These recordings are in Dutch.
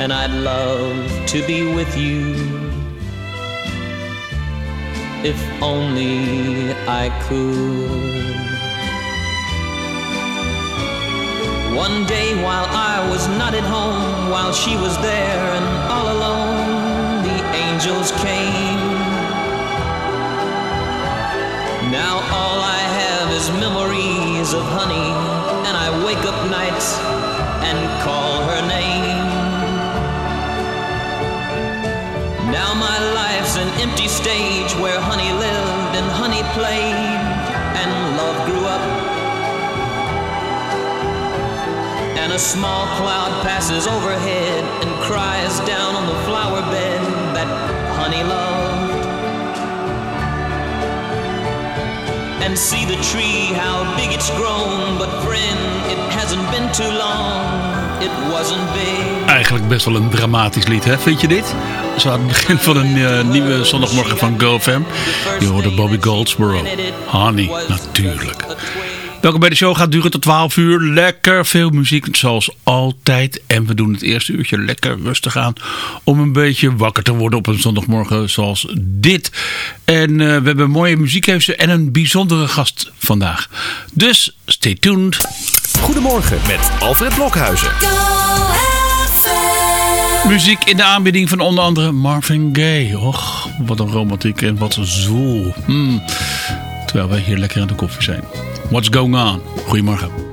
And I'd love to be with you. If only I could. One day while I was not at home, while she was there and all alone, the angels came. Now all I have is memories of honey, and I wake up nights and call her name. My life's an empty stage where honey lived and honey played, and love grew up. And a small cloud passes overhead and cries down on the flower bed that honey loved. And see the tree, how big it's grown. But friend, it hasn't been too long. Eigenlijk best wel een dramatisch lied, hè? Vind je dit? Zo aan het begin van een uh, nieuwe zondagmorgen van GoFam. Je hoorde Bobby Goldsboro. Honey, natuurlijk. Welkom bij de show. Gaat duren tot 12 uur. Lekker veel muziek zoals altijd. En we doen het eerste uurtje lekker rustig aan. Om een beetje wakker te worden op een zondagmorgen zoals dit. En uh, we hebben mooie muziekkeuze en een bijzondere gast vandaag. Dus stay tuned. Goedemorgen met Alfred Blokhuizen. Muziek in de aanbieding van onder andere Marvin Gaye. Och, wat een romantiek en wat een zoel. Hmm. Terwijl wij hier lekker aan de koffie zijn. What's going on? Goedemorgen.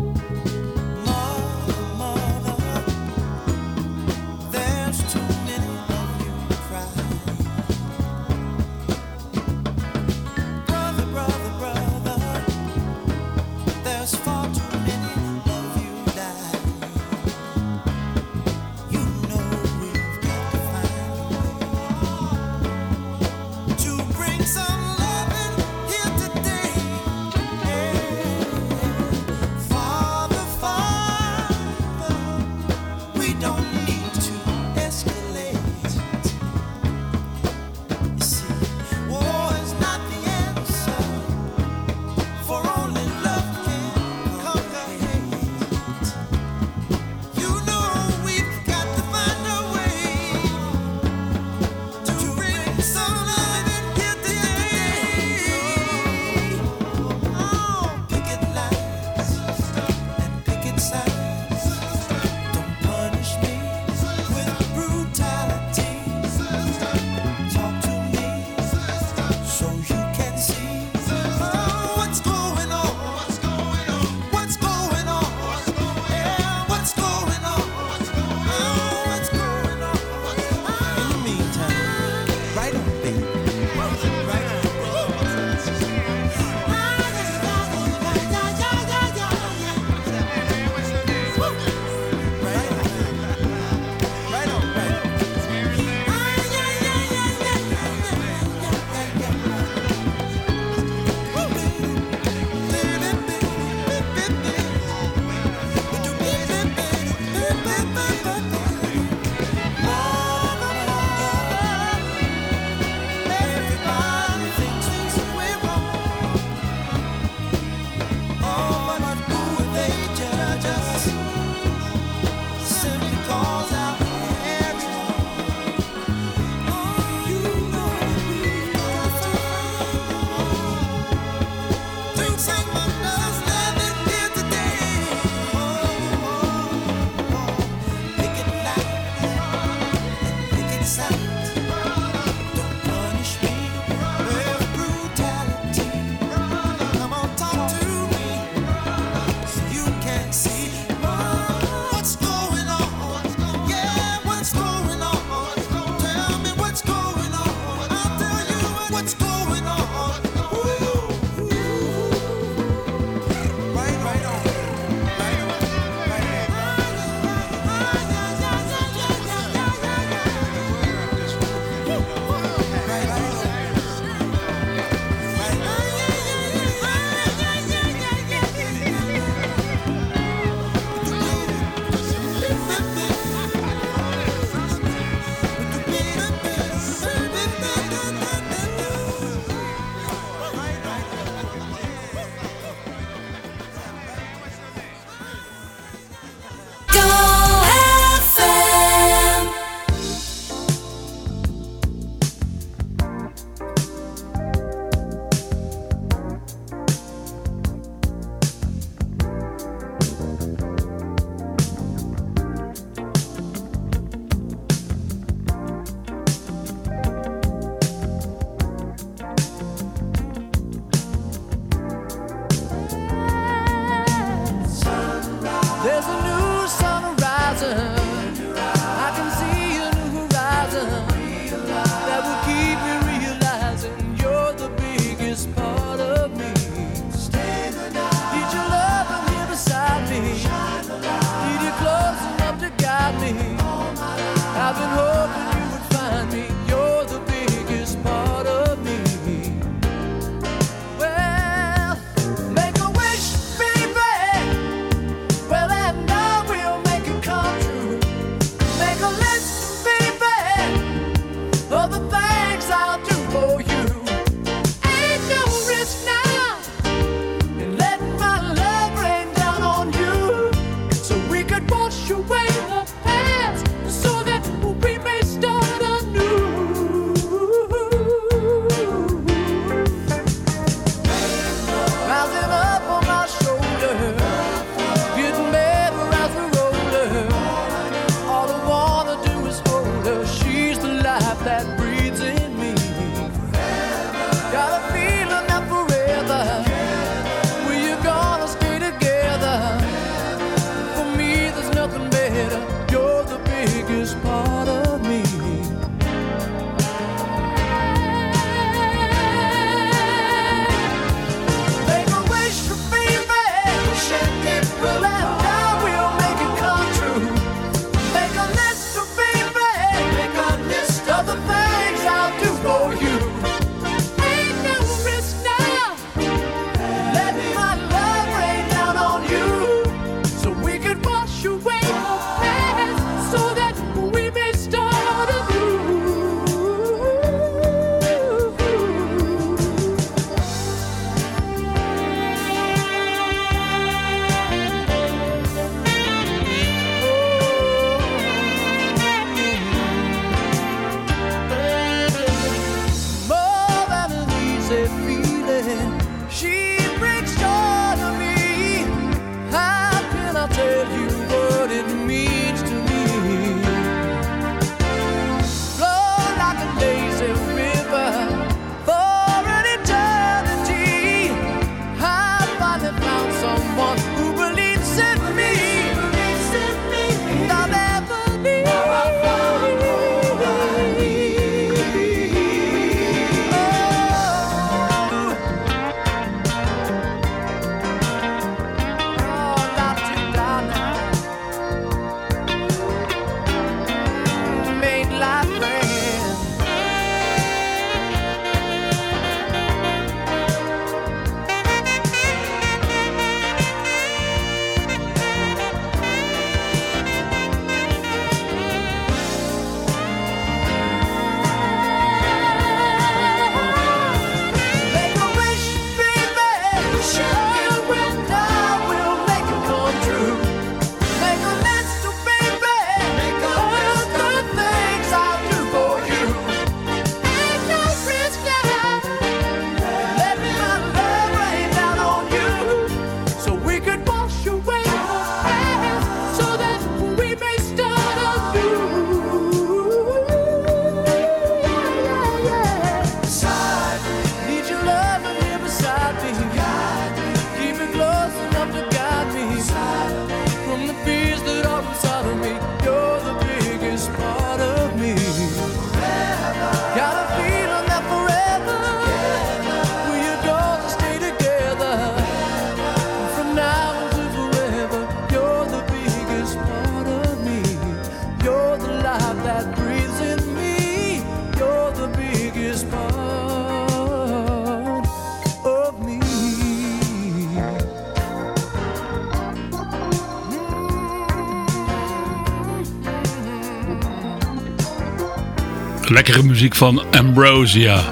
Lekkere muziek van Ambrosia.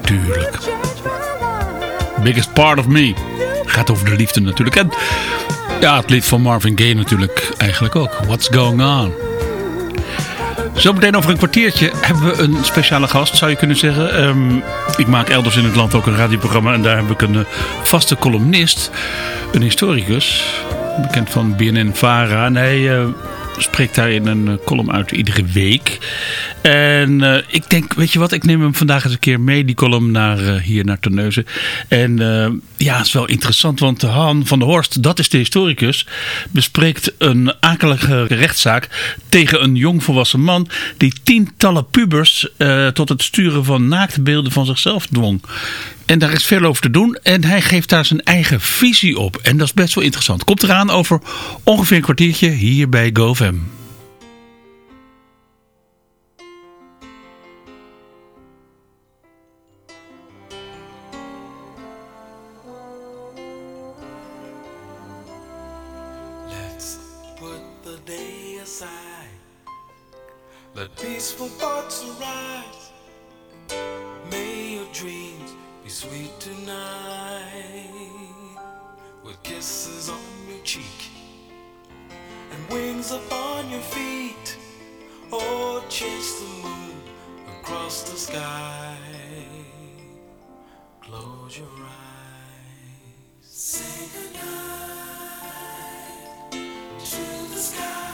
Tuurlijk. Biggest Part of Me. Gaat over de liefde natuurlijk. En ja, het lied van Marvin Gaye natuurlijk eigenlijk ook. What's Going On. Zometeen over een kwartiertje hebben we een speciale gast, zou je kunnen zeggen. Ehm, ik maak elders in het land ook een radioprogramma en daar heb ik een uh, vaste columnist, een historicus, bekend van BNN-Vara. En hij uh, spreekt daar in een uh, column uit iedere week. En uh, ik denk, weet je wat, ik neem hem vandaag eens een keer mee, die column, naar, uh, hier naar Terneuzen. En uh, ja, het is wel interessant, want Han van der Horst, dat is de historicus, bespreekt een akelige rechtszaak tegen een jongvolwassen man die tientallen pubers tot het sturen van naaktbeelden van zichzelf dwong. En daar is veel over te doen. En hij geeft daar zijn eigen visie op. En dat is best wel interessant. Komt eraan over ongeveer een kwartiertje hier bij GoFam. Peaceful thoughts arise. May your dreams be sweet tonight. With kisses on your cheek and wings upon your feet. Or chase the moon across the sky. Close your eyes. Say goodnight to the sky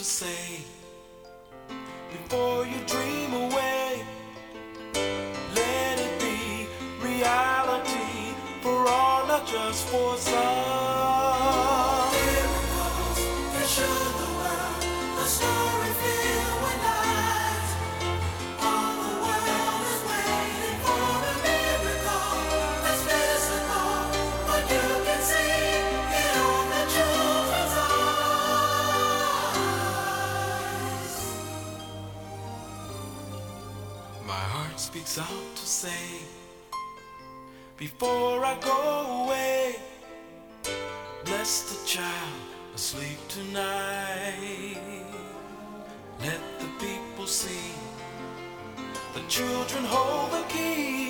to say before you dream away. Let it be reality for all, not just for some. out to say before I go away. Bless the child asleep tonight. Let the people see the children hold the key.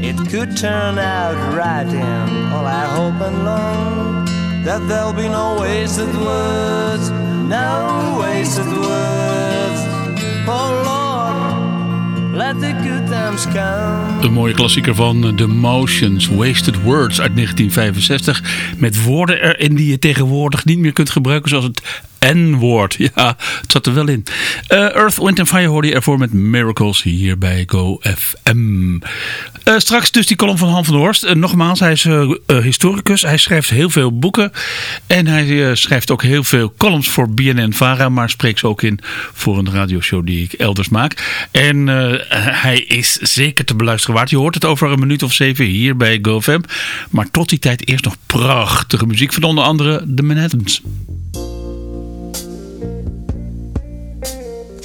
It could turn out right, and all I hope and long that there'll be no wasted words, no wasted words. Oh Lord, let the good times come. Een mooie klassieker van The Motions, Wasted Words uit 1965. Met woorden erin die je tegenwoordig niet meer kunt gebruiken zoals het N-woord. Ja, het zat er wel in. Uh, Earth, Wind Fire hoorde je ervoor met Miracles hier bij GoFM. Uh, straks dus die column van Han van der Horst. Uh, nogmaals, hij is historicus. Hij schrijft heel veel boeken. En hij schrijft ook heel veel columns voor BNN-Vara. Maar spreekt ze ook in voor een radioshow die ik elders maak. En hij is zeker te beluisteren waard. Je hoort het over een minuut of zeven hier bij GoFM. Maar tot die tijd eerst nog prachtige muziek van onder andere de Manhattans.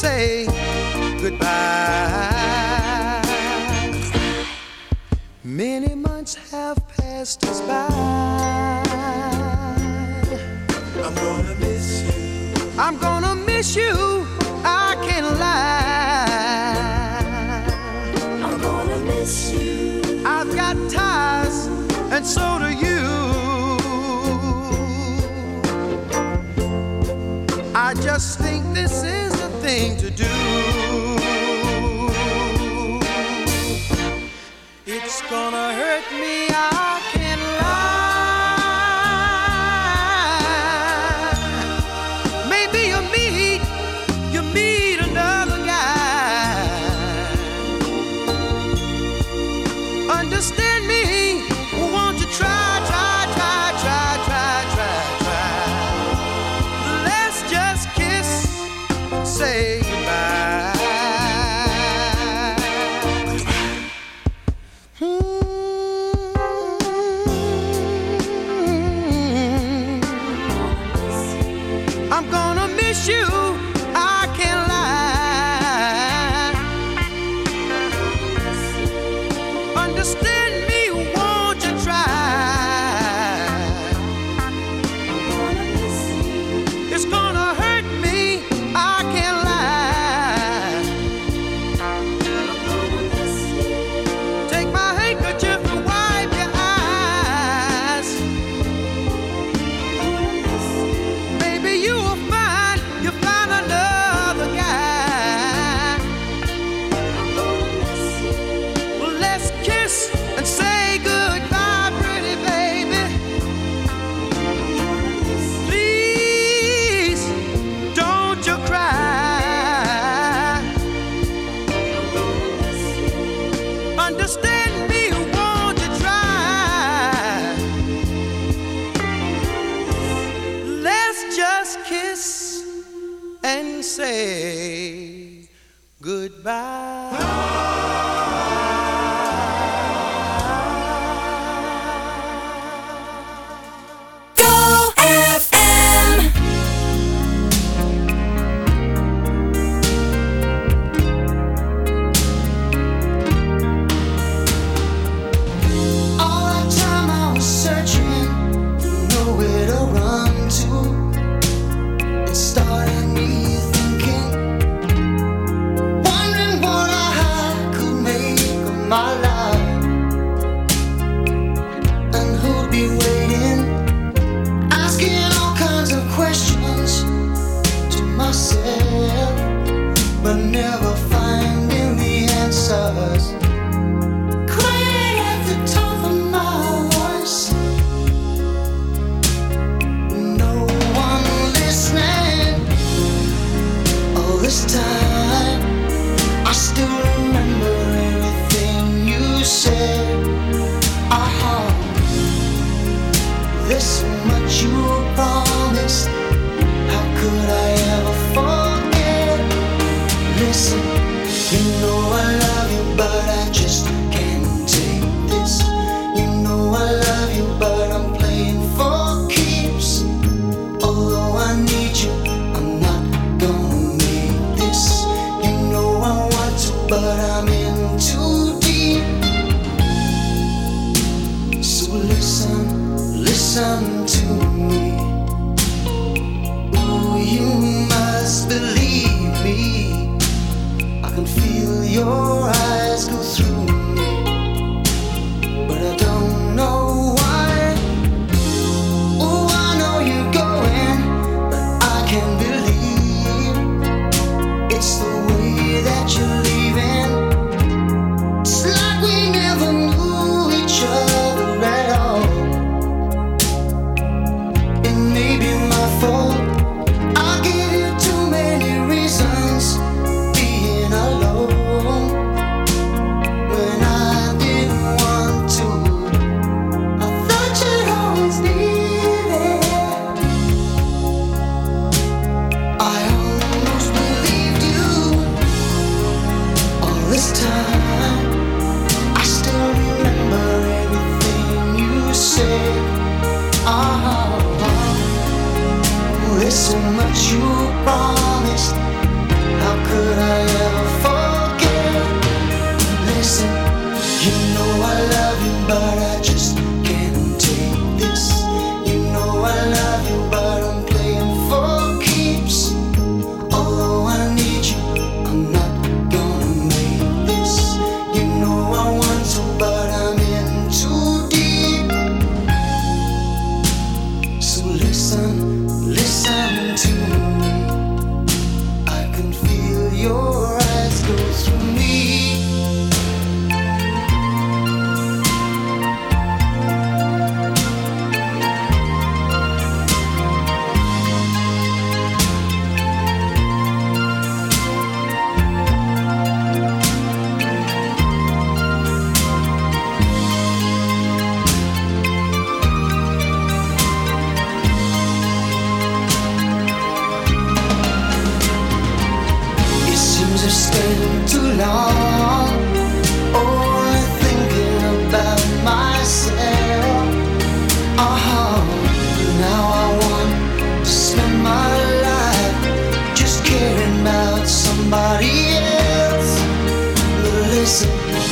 Say goodbye. Many months have passed us by. I'm gonna miss you. I'm gonna miss you. I can't lie. I'm gonna miss you. I've got ties, and so do you. beginning to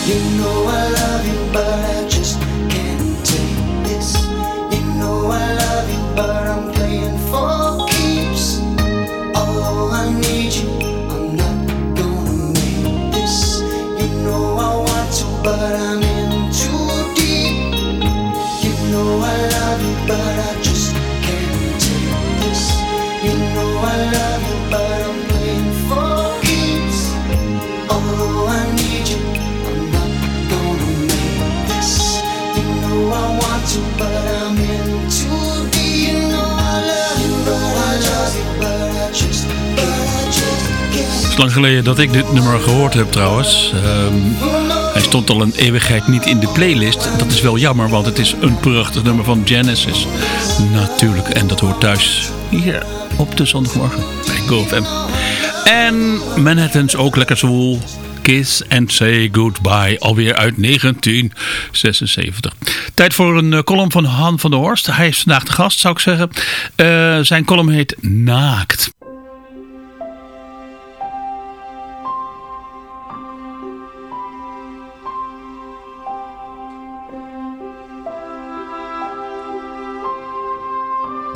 you know lang geleden dat ik dit nummer gehoord heb trouwens. Ehm, Hij stond al een eeuwigheid niet in de playlist. Dat is wel jammer, want het is een prachtig nummer van Genesis. Natuurlijk, en dat hoort thuis hier op de zondagmorgen bij GoFM. En Manhattan's ook lekker zwoel. Kiss and Say Goodbye, alweer uit 1976. Tijd voor een eh, column van Han van der Horst. Hij is vandaag de gast, zou ik zeggen. Uh, zijn column heet Naakt.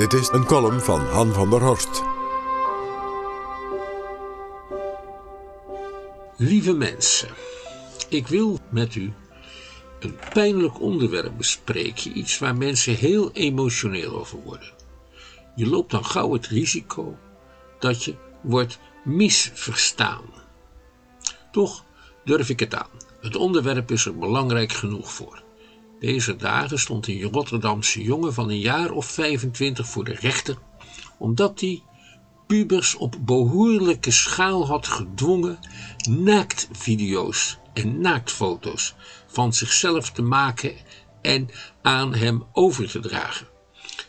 Dit is een column van Han van der Horst. Lieve mensen, ik wil met u een pijnlijk onderwerp bespreken. Iets waar mensen heel emotioneel over worden. Je loopt dan gauw het risico dat je wordt misverstaan. Toch durf ik het aan. Het onderwerp is er belangrijk genoeg voor. Deze dagen stond een Rotterdamse jongen van een jaar of 25 voor de rechter, omdat hij pubers op behoorlijke schaal had gedwongen naaktvideo's en naaktfoto's van zichzelf te maken en aan hem over te dragen.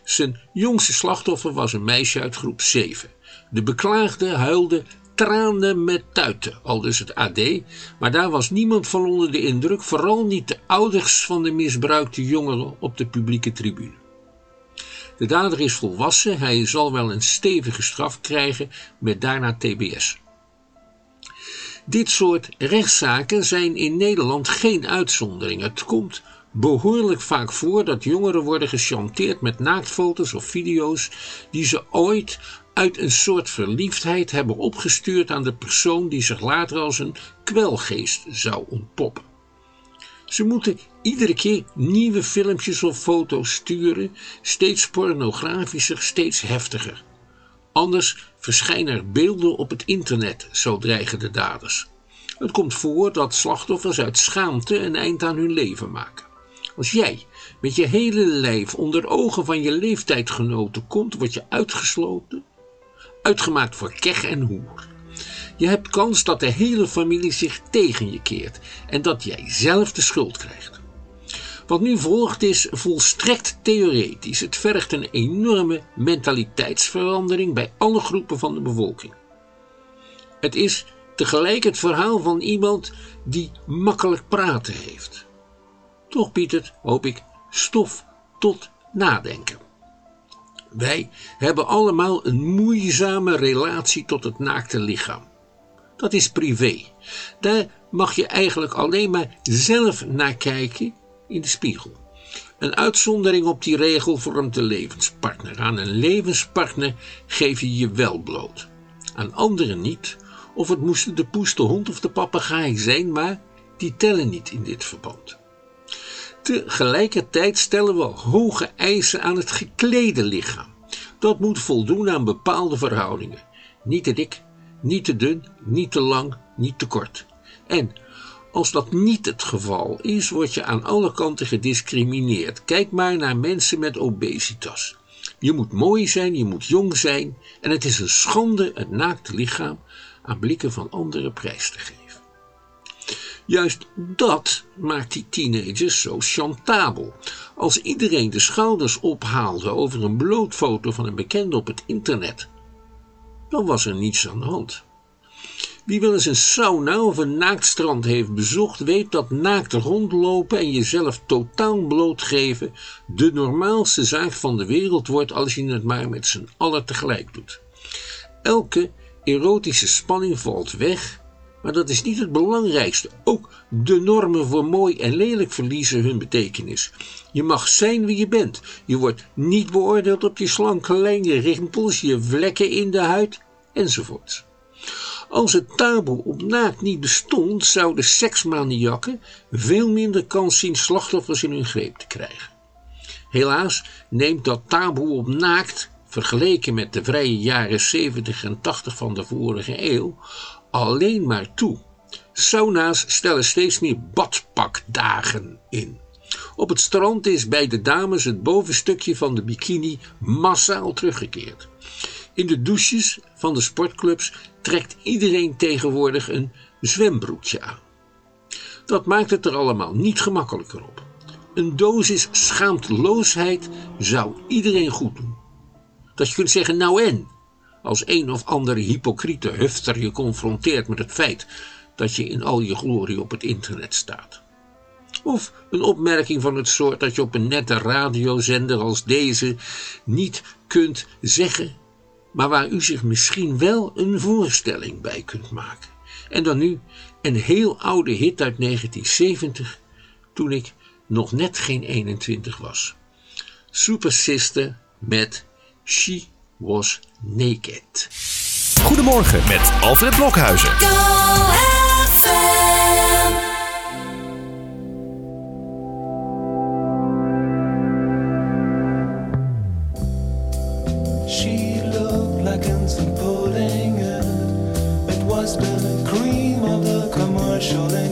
Zijn jongste slachtoffer was een meisje uit groep 7. De beklaagde huilde tranen met tuiten, al dus het AD, maar daar was niemand van onder de indruk, vooral niet de ouders van de misbruikte jongeren op de publieke tribune. De dader is volwassen, hij zal wel een stevige straf krijgen met daarna TBS. Dit soort rechtszaken zijn in Nederland geen uitzondering. Het komt behoorlijk vaak voor dat jongeren worden gechanteerd met naaktfoto's of video's die ze ooit uit een soort verliefdheid hebben opgestuurd aan de persoon die zich later als een kwelgeest zou ontpoppen. Ze moeten iedere keer nieuwe filmpjes of foto's sturen, steeds pornografischer, steeds heftiger. Anders verschijnen er beelden op het internet, zo dreigen de daders. Het komt voor dat slachtoffers uit schaamte een eind aan hun leven maken. Als jij met je hele lijf onder ogen van je leeftijdgenoten komt, word je uitgesloten, uitgemaakt voor kech en hoer. Je hebt kans dat de hele familie zich tegen je keert en dat jij zelf de schuld krijgt. Wat nu volgt is volstrekt theoretisch. Het vergt een enorme mentaliteitsverandering bij alle groepen van de bevolking. Het is tegelijk het verhaal van iemand die makkelijk praten heeft. Toch biedt het, hoop ik, stof tot nadenken. Wij hebben allemaal een moeizame relatie tot het naakte lichaam. Dat is privé. Daar mag je eigenlijk alleen maar zelf naar kijken in de spiegel. Een uitzondering op die regel vormt de levenspartner. Aan een levenspartner geef je je wel bloot. Aan anderen niet, of het moesten de poes, de hond of de papegaai zijn, maar die tellen niet in dit verband. Tegelijkertijd stellen we hoge eisen aan het geklede lichaam. Dat moet voldoen aan bepaalde verhoudingen. Niet te dik, niet te dun, niet te lang, niet te kort. En als dat niet het geval is, word je aan alle kanten gediscrimineerd. Kijk maar naar mensen met obesitas. Je moet mooi zijn, je moet jong zijn en het is een schande het naakte lichaam aan blikken van anderen prijs te geven. Juist dat maakt die teenagers zo chantabel. Als iedereen de schouders ophaalde over een blootfoto van een bekende op het internet, dan was er niets aan de hand. Wie wel eens een sauna of een naaktstrand heeft bezocht, weet dat naakt rondlopen en jezelf totaal blootgeven de normaalste zaak van de wereld wordt als je het maar met z'n allen tegelijk doet. Elke erotische spanning valt weg, maar dat is niet het belangrijkste. Ook de normen voor mooi en lelijk verliezen hun betekenis. Je mag zijn wie je bent. Je wordt niet beoordeeld op je slanke lijn, je rimpels, je vlekken in de huid enzovoort. Als het taboe op naakt niet bestond, zouden seksmaniakken veel minder kans zien slachtoffers in hun greep te krijgen. Helaas neemt dat taboe op naakt, vergeleken met de vrije jaren 70 en 80 van de vorige eeuw, alleen maar toe. Sauna's stellen steeds meer badpakdagen in. Op het strand is bij de dames het bovenstukje van de bikini massaal teruggekeerd. In de douches van de sportclubs trekt iedereen tegenwoordig een zwembroekje aan. Dat maakt het er allemaal niet gemakkelijker op. Een dosis schaamteloosheid zou iedereen goed doen. Dat je kunt zeggen, nou en, als een of andere hypocriete hufter je confronteert met het feit dat je in al je glorie op het internet staat. Of een opmerking van het soort dat je op een nette radiozender als deze niet kunt zeggen, maar waar u zich misschien wel een voorstelling bij kunt maken. En dan nu een heel oude hit uit 1970, toen ik nog net geen 21 was. Super Sister met She was naked. Goedemorgen met Alfred Blokhuizen. She looked like. It was the cream of the commercial.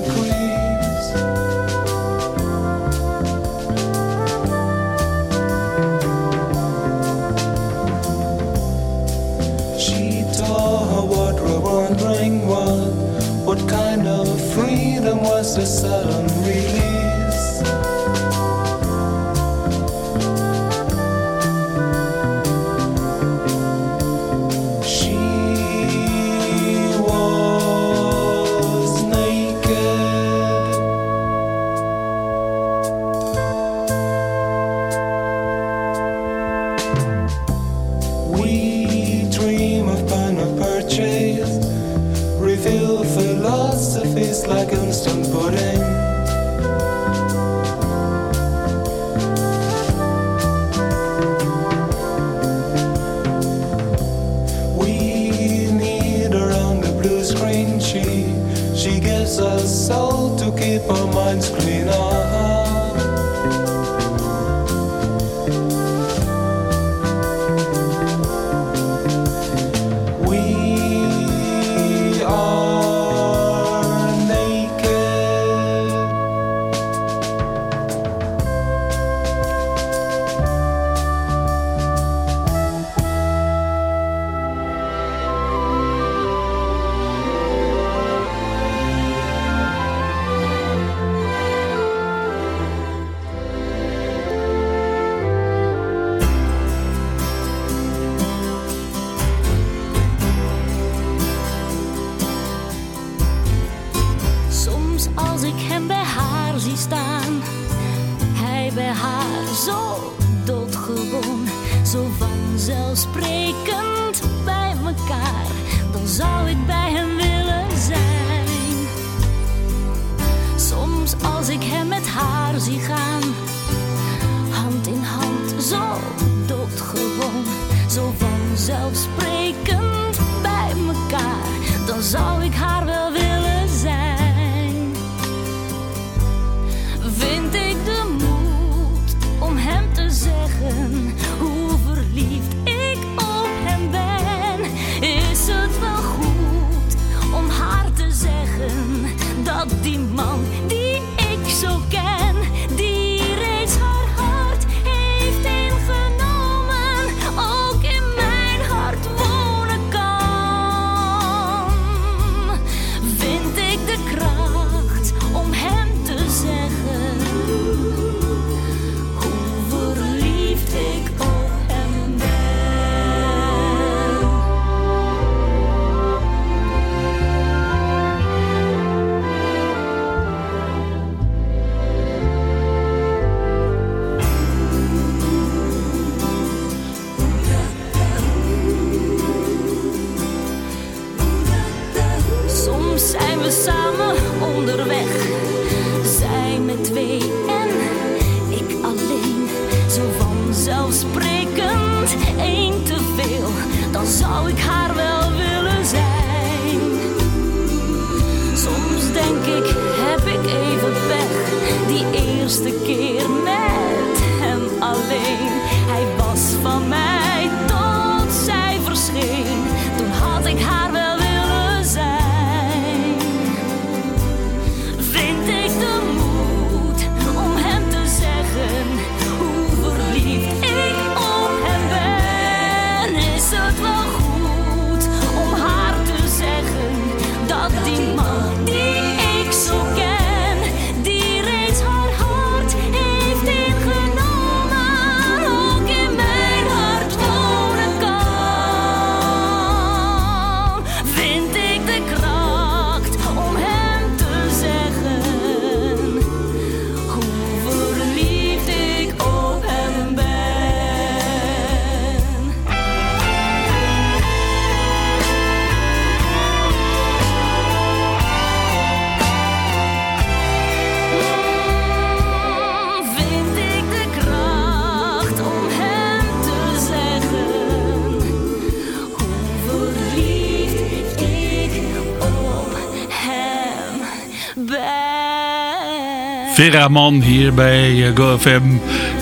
Ben. Vera Man hier bij eh, GoFM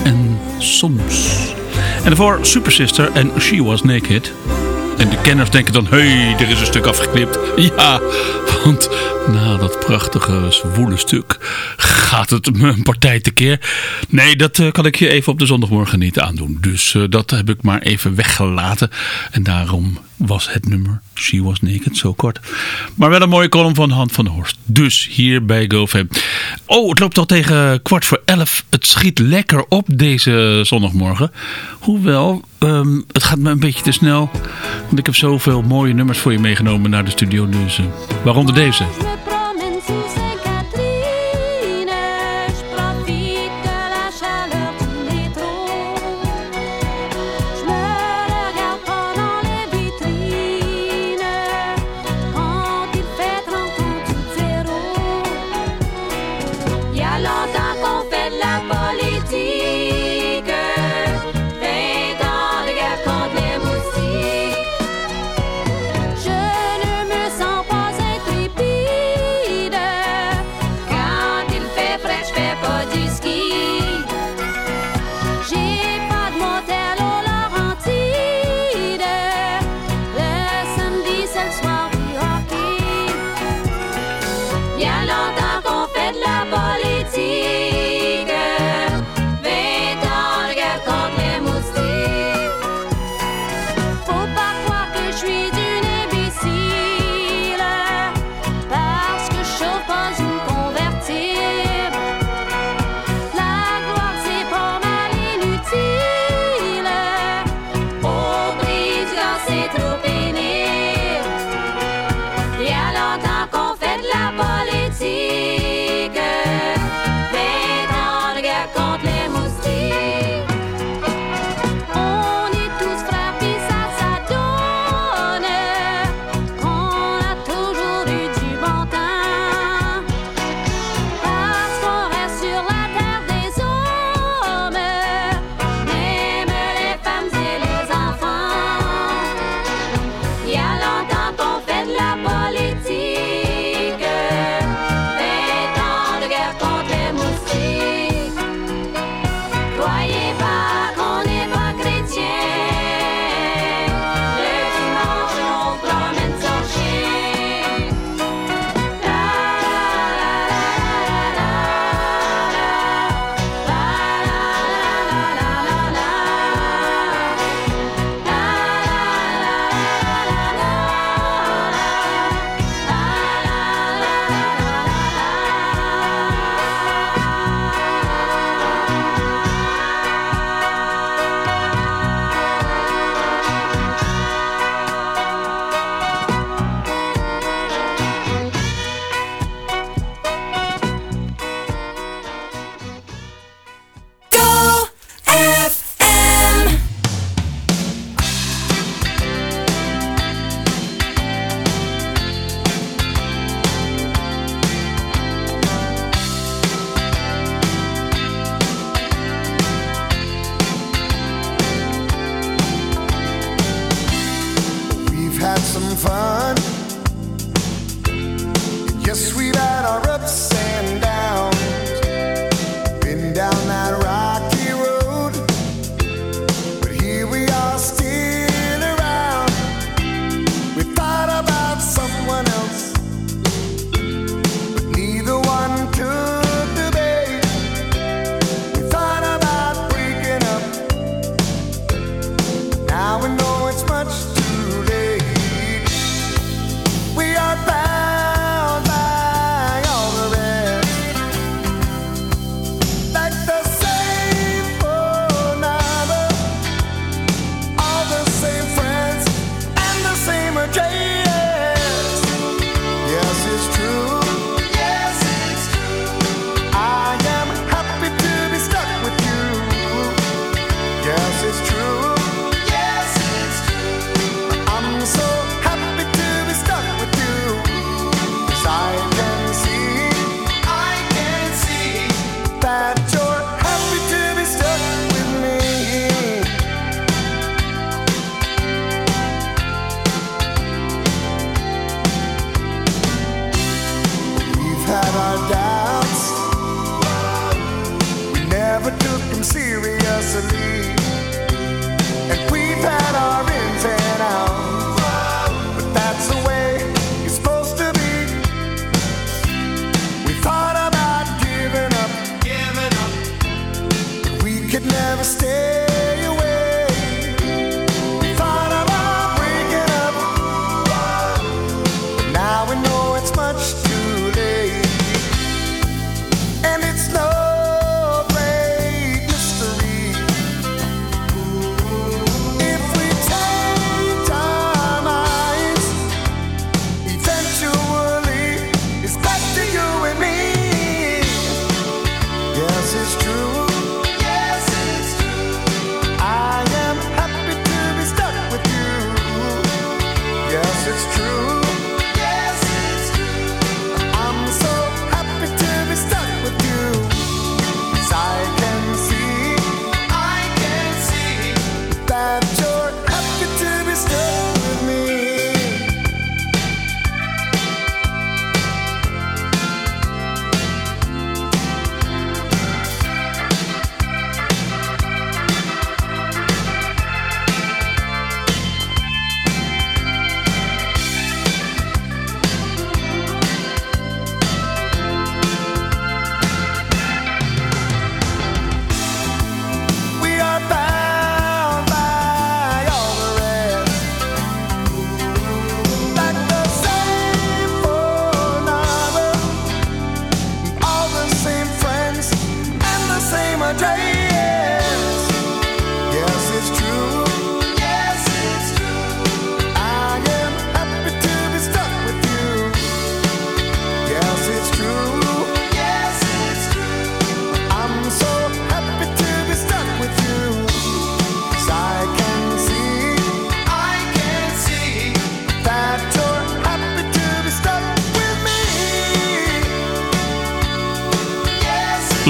en soms. En daarvoor Super Sister en She Was Naked. En de kenners denken dan, hé, hey, er is een stuk afgeknipt. Ja, want na dat prachtige zwoele stuk gaat het me een partij tekeer. Nee, dat eh, kan ik je even op de zondagmorgen niet aandoen. Dus eh, dat heb ik maar even weggelaten. En daarom was het nummer She Was Naked zo kort. Maar wel een mooie column van Hand van Horst. Dus hier bij GoFam. Oh, het loopt al tegen kwart voor elf. Het schiet lekker op deze zondagmorgen. Hoewel, ehm, het gaat me een beetje te snel. Want ik heb zoveel mooie nummers voor je meegenomen naar de studio. Dus, eh, waaronder deze.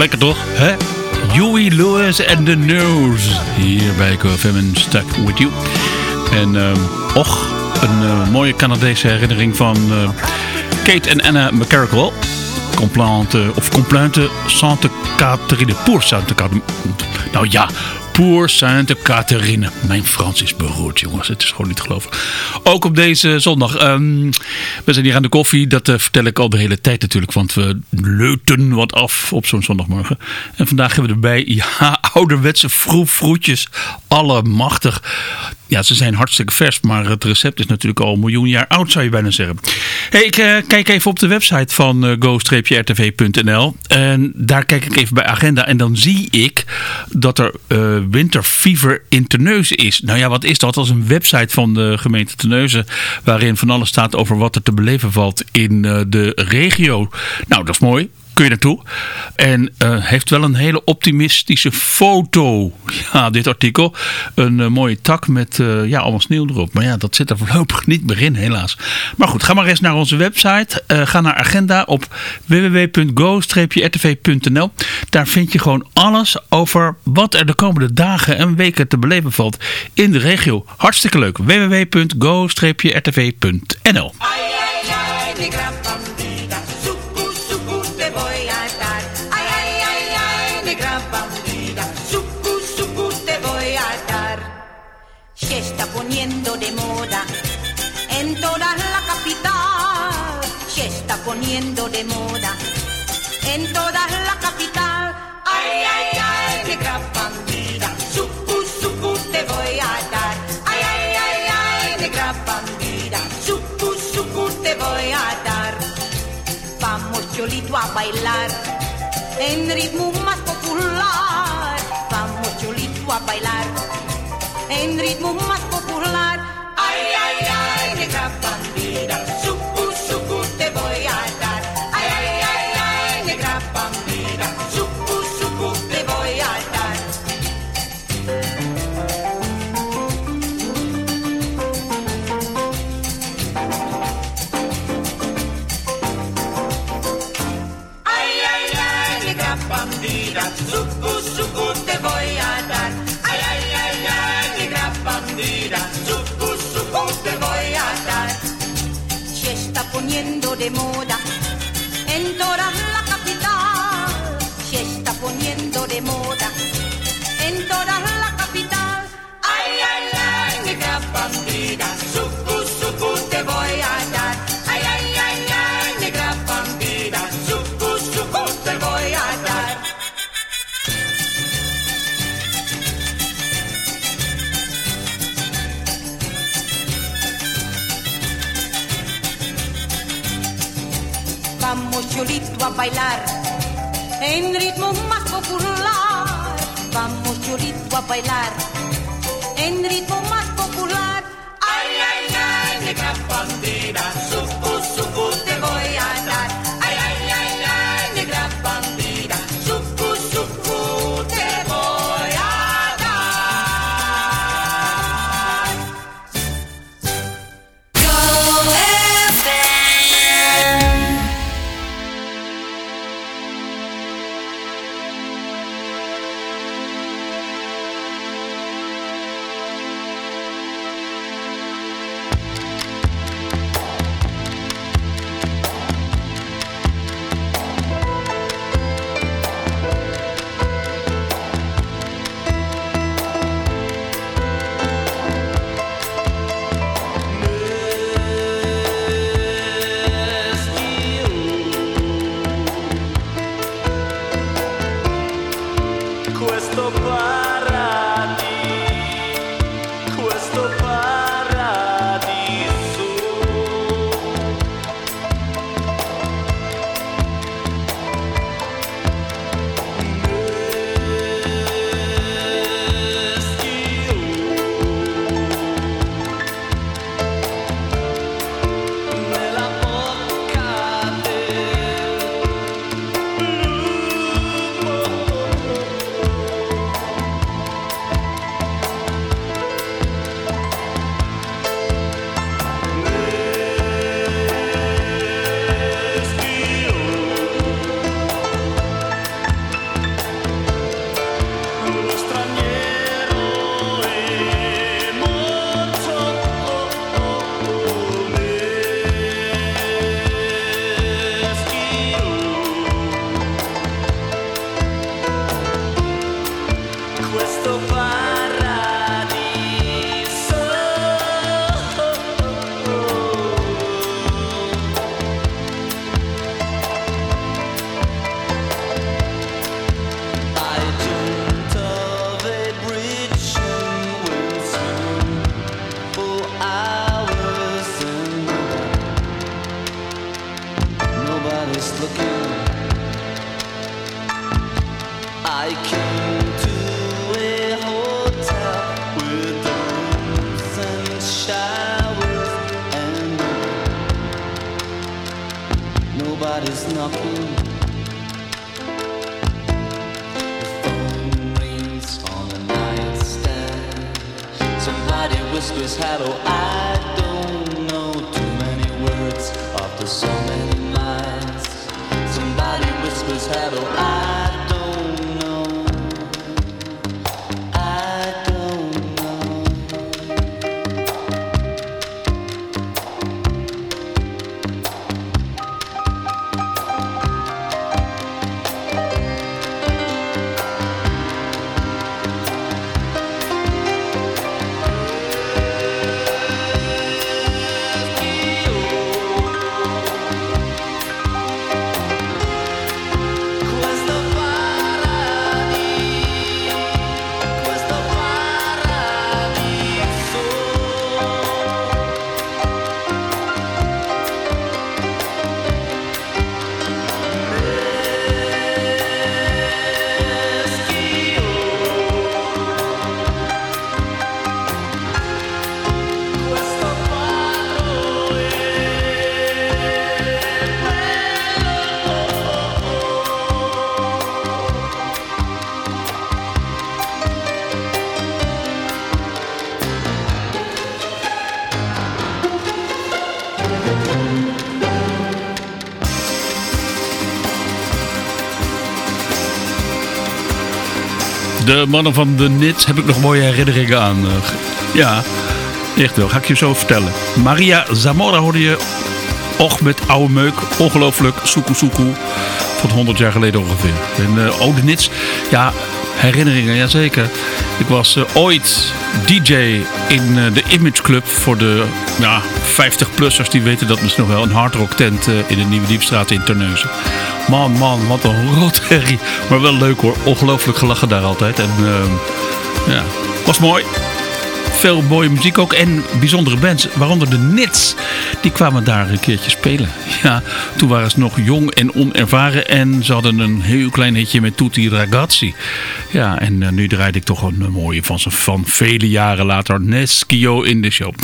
Lekker toch? Hè? Huey Lewis en The Nose. Hier bij QFM Stuck With You. En ehm, och, een eh, mooie Canadese herinnering van eh, Kate en Anna McCarrickle. Complainte, of complainte Santa Catherine. Pour Santa Catherine. Nou ja, Pour Santa Catherine. Mijn Frans is beroerd, jongens. Het is gewoon niet te geloven. Ook op deze zondag. ehm, we zijn hier aan de koffie. Dat eh, vertel ik al de hele tijd natuurlijk. Want we leuten wat af op zo'n zondagmorgen. En vandaag hebben we erbij, ja, ouderwetse froefroetjes. Allemachtig. Ja, ze zijn hartstikke vers, maar het recept is natuurlijk al een miljoen jaar oud, zou je bijna zeggen. Hey, ik eh, kijk even op de website van eh, go-rtv.nl. En daar kijk ik even bij agenda. En dan zie ik dat er eh Winter Fever in Terneuzen is. Nou ja, wat is dat? Dat is een website van de gemeente Terneuzen. Waarin van alles staat over wat er te beleven valt in de regio. Nou, dat is mooi kun naartoe. En eh, heeft wel een hele optimistische foto. Ja, dit artikel. Een eh, mooie tak met eh, ja, allemaal sneeuw erop. Maar ja, dat zit er voorlopig niet meer in, helaas. Maar goed, ga maar eens naar onze website. Ga naar agenda op www.go-rtv.nl. Daar vind je gewoon alles over wat er de komende dagen en weken te beleven valt in de regio. Hartstikke leuk. www.go-rtv.nl de moda en toda la capital. Ay, ay, ay, mi gran bandida, sucu, sucu, te voy a dar. Ay, ay, ay, ay, mi gran bandida, sucu, sucu, te voy a dar. Vamos, Cholito, a bailar en ritmo más popular. Vamos, Cholito, a bailar en ritmo más popular. De moda en toda la capital. Se está poniendo de moda bailar en ritmo más popular. Vamos, Cholito, a bailar en ritmo más popular. Ay, ay, ay, negra bandida, De mannen van de Nits heb ik nog mooie herinneringen aan. eh, Ja, echt wel. Ga ik je zo vertellen. Maria Zamora hoorde je. Och met oude meuk. Ongelooflijk. Soekoe soekoe. Van 100 jaar geleden ongeveer. En eh oh, de Nits. Ja, Herinneringen, jazeker. Ik was uh, ooit DJ in uh, de Image Club voor de ja, 50-plussers. Die weten dat misschien nog wel. Een hardrock tent uh, in de Nieuwe Diepstraat in Terneuzen. Man, man, wat een rotherrie. Maar wel leuk hoor. Ongelooflijk gelachen daar altijd. En ja, was mooi veel mooie muziek ook en bijzondere bands, waaronder de Nits. Die kwamen daar een keertje spelen. Ja, toen waren ze nog jong en onervaren en ze hadden een heel klein hitje met Tutti Ragazzi. Ja, en uh, nu draaide ik toch een mooie van ze van vele jaren later. Neschio in de show.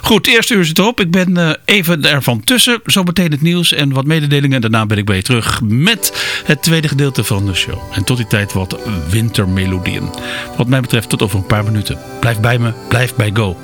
Goed, eerst uur zit erop. Ik ben uh, even ervan tussen. Zometeen het nieuws en wat mededelingen. Daarna ben ik bij je terug met het tweede gedeelte van de show. En tot die tijd wat wintermelodieën. Wat mij betreft tot over een paar minuten. Blijf bij me, blijf bij Go.